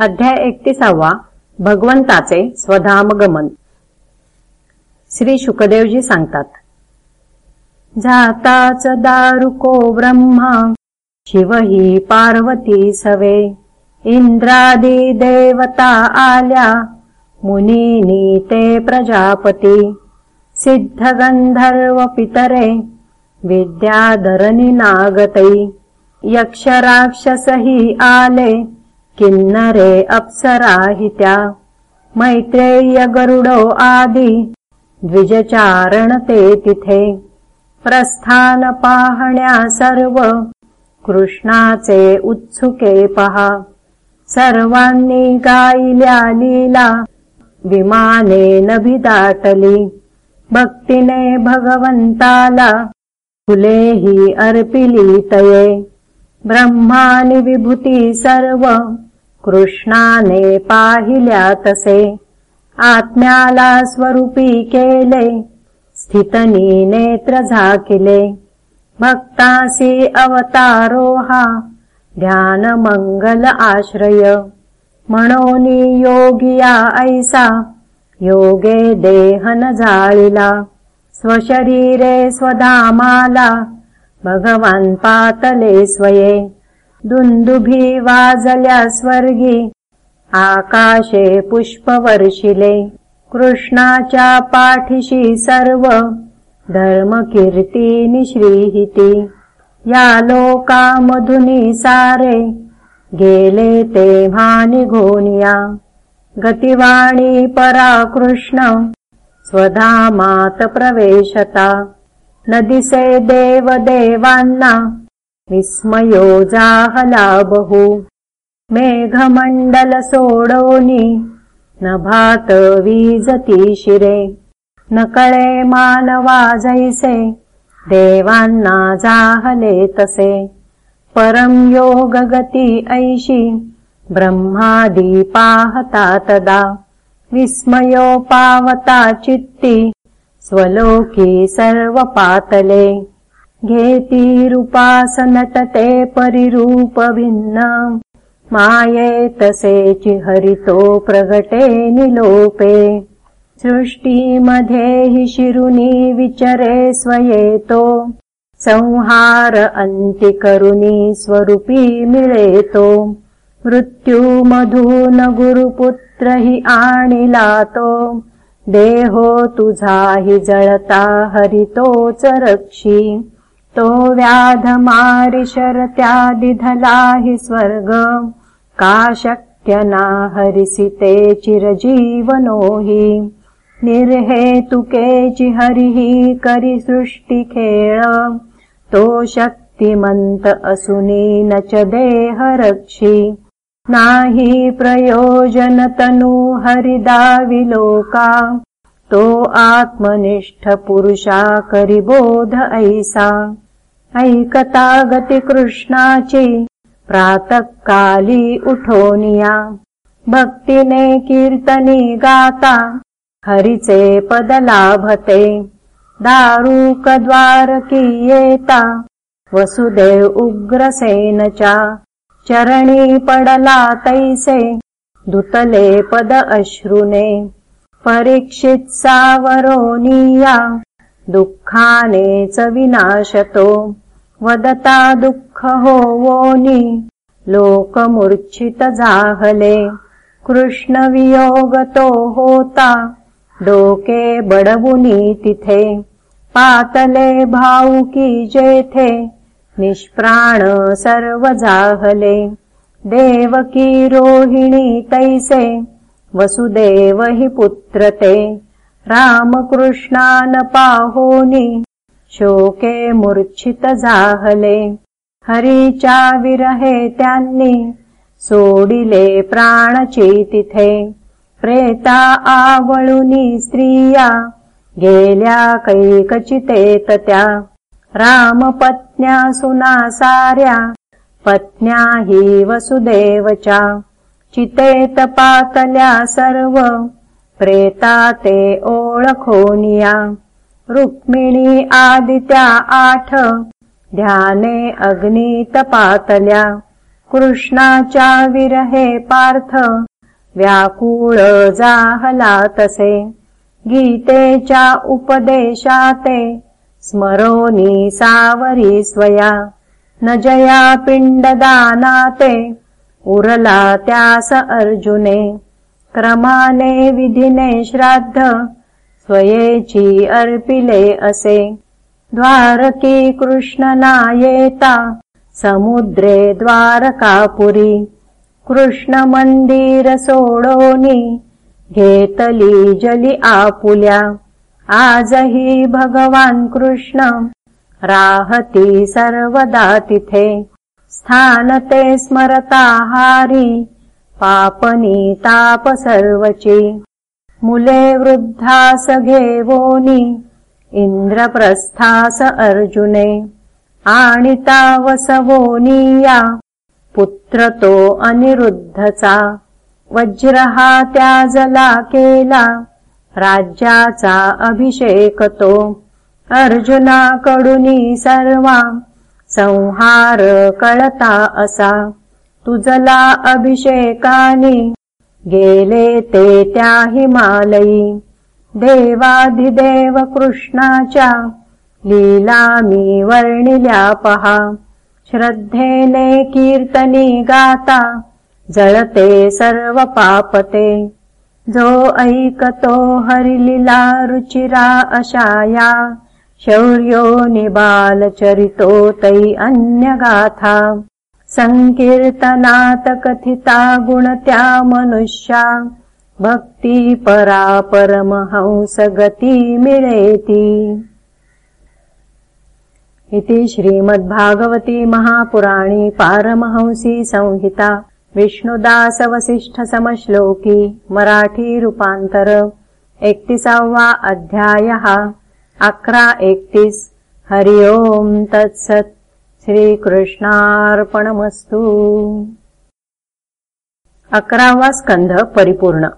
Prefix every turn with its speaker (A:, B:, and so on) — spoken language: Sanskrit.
A: अध्याय एकतीसावा भगवंताचे स्वधामगमन. श्री शुकदेवजी सांगतात जाताच दारुको ब्रह्मा शिव ही पार्वती सवे. इंद्रादी देवता आल्या मुनी ते प्रजापती. सिद्ध गंधर्व पितरे विद्याधरणी नागतई. यक्षराक्षसही आले किन्नरे अप्सराहित्या मैत्रेय गरुडो आदि द्विजचारणते तिथे प्रस्थान पाहण्या सर्व कृष्णाचे उत्सुके पहा सर्वांनी गायल्या लीला विमाने नभिदाटली भक्तीने भगवंताला फुलेही अर्पिली तये ब्रह्मानि विभूती सर्व कृष्णाने पाहिल्या तसे आत्म्याला स्वरूपी केले स्थितनी नेत्र झाकिले. भक्तासी अवतारोहा ध्यान मंगल आश्रय. म्हणोनी योगिया ऐसा योगे देहन जाळिला. स्वशरीरे स्वधामाला भगवान पातले स्वये दुन्दुभी वाजल्या स्वर्गी आकाशे पुष्पवर्षिले कृष्णाच्या श्रीहिति। या लोकामधुनि सारे गेले ते घोनिया गतिवाणी परा कृष्ण स्वधामात प्रवेशता नदिसे देव देवान्ना विस्मयो जाहला बहु मेघमण्डल सोडोनि न भात वीजति शिरे। न कळे मानवा जैसे देवान्ना जाहले तसे। परं योगगति ऐषि ब्रह्मादि पाहता तदा। विस्मयो पावता चित्ति स्वलोकी सर्वपातले घेतीरुपासनटते परिरूपभिन्न मायेतसे चिहरितो प्रगटे निलोपे। सृष्टिमध्ये हि शिरुनि विचरे स्वयेतो। संहार अन्तिकरुनि स्वरूपी मिलेतो मृत्युमधून गुरुपुत्र हि आनिलातो देहो तुझा हि जळता हरितोच रक्षी तो व्याधमारि शरत्यादिधला हि स्वर्ग का शक्यना हरिसिते चिरजीवनो हि। निर्हेतुके चिहरिः करि सृष्टिखेळ तो शक्तिमन्त असुनी न च देह रक्षि नाहि प्रयोजनतनु हरिदाविलोका तो आत्मनिष्ठ पुरुषा करिबोध ऐसा गति कृष्णाची प्रातःकाली उठोनिया भक्तिने कीर्तनी गाता हरिचे पद लाभते। दारुकद्वारकी येता वसुदेव उग्रसेनचा चरणी पडला तैसे दुतले पद अश्रुने। परीक्षित सावरोनिया दुःखाने च विनाशतो। वदता दुःख होवोनि लोकमूर्च्छित जाहले। कृष्णवियोगतो होता। डोके बडवुनी तिथे पातले भावुकी जेथे। निष्प्राण सर्व जाहले। देवकी रोहिणी तैसे। वसुदेव हि पुत्रते रामकृष्णान पाहोनि शोके मूर्च्छित जाहले हरिचा विरहे त्यांनी सोडिले प्राणचितिथे प्रेता आवळुनी स्त्रिया गेल्या कैकचितेत त्या रामपत्न्या सुना साऱ्या पत्न्या हि वसुदेवचा चितेत पातल्या सर्व प्रेता ते ओळखोनिया रुक्मिणी आदित्या आठ। ध्याने अग्नित पातल्या कृष्णाचा विरहे पार्थ। व्याकुळ जाहलातसे। गीतेच्या उपदेशाते। स्मरोनी सावरी स्वया। न जया पिण्डदानाते उरला त्यास अर्जुने क्रमाने विधिने श्राद्ध स्वयेची अर्पिले असे। द्वारकी कृष्णनायेता समुद्रे द्वारकापुरी। कृष्ण मंदिर सोडोनी घेतली जली आपुल्या। आजही भगवान कृष्ण राहती सर्वदा तिथे। स्थानते स्मरताहारी पापनी ताप सर्वची. मुले वृद्धास घेवोनी इंद्रप्रस्थास अर्जुने. आणि तावसवोनी या. पुत्र तो अनिरुद्धचा. वज्रहा त्याजला केला. राज्याचा अभिषेक तो. अर्जुना कडुनी सर्वा संहार कळता असा. तुझला अभिषेकानी। गेले ते त्या हिमालयी देवाधिदेव कृष्णाच्या लीला मी वर्णिल्या पहा श्रद्धेने कीर्तनी गाता। जळते सर्व पापते जो ऐकतो हरिलीला रुचिरा अशाया। शौर्यो निबालचरितो तै अन्यगाथा सङ्कीर्तनात् कथिता गुणत्या मनुष्या भक्ति परा परमहंसगति मिलेति इति श्रीमद्भागवती महापुराणी पारमहंसी संहिता विष्णुदासवसिष्ठसमश्लोकी मराठीरूपान्तर एकतिसावा अध्यायः अक्रा एकतिस्। हरि ओम् तत्सत् श्रीकृष्णार्पणमस्तु. अकरावा स्कन्ध परिपूर्ण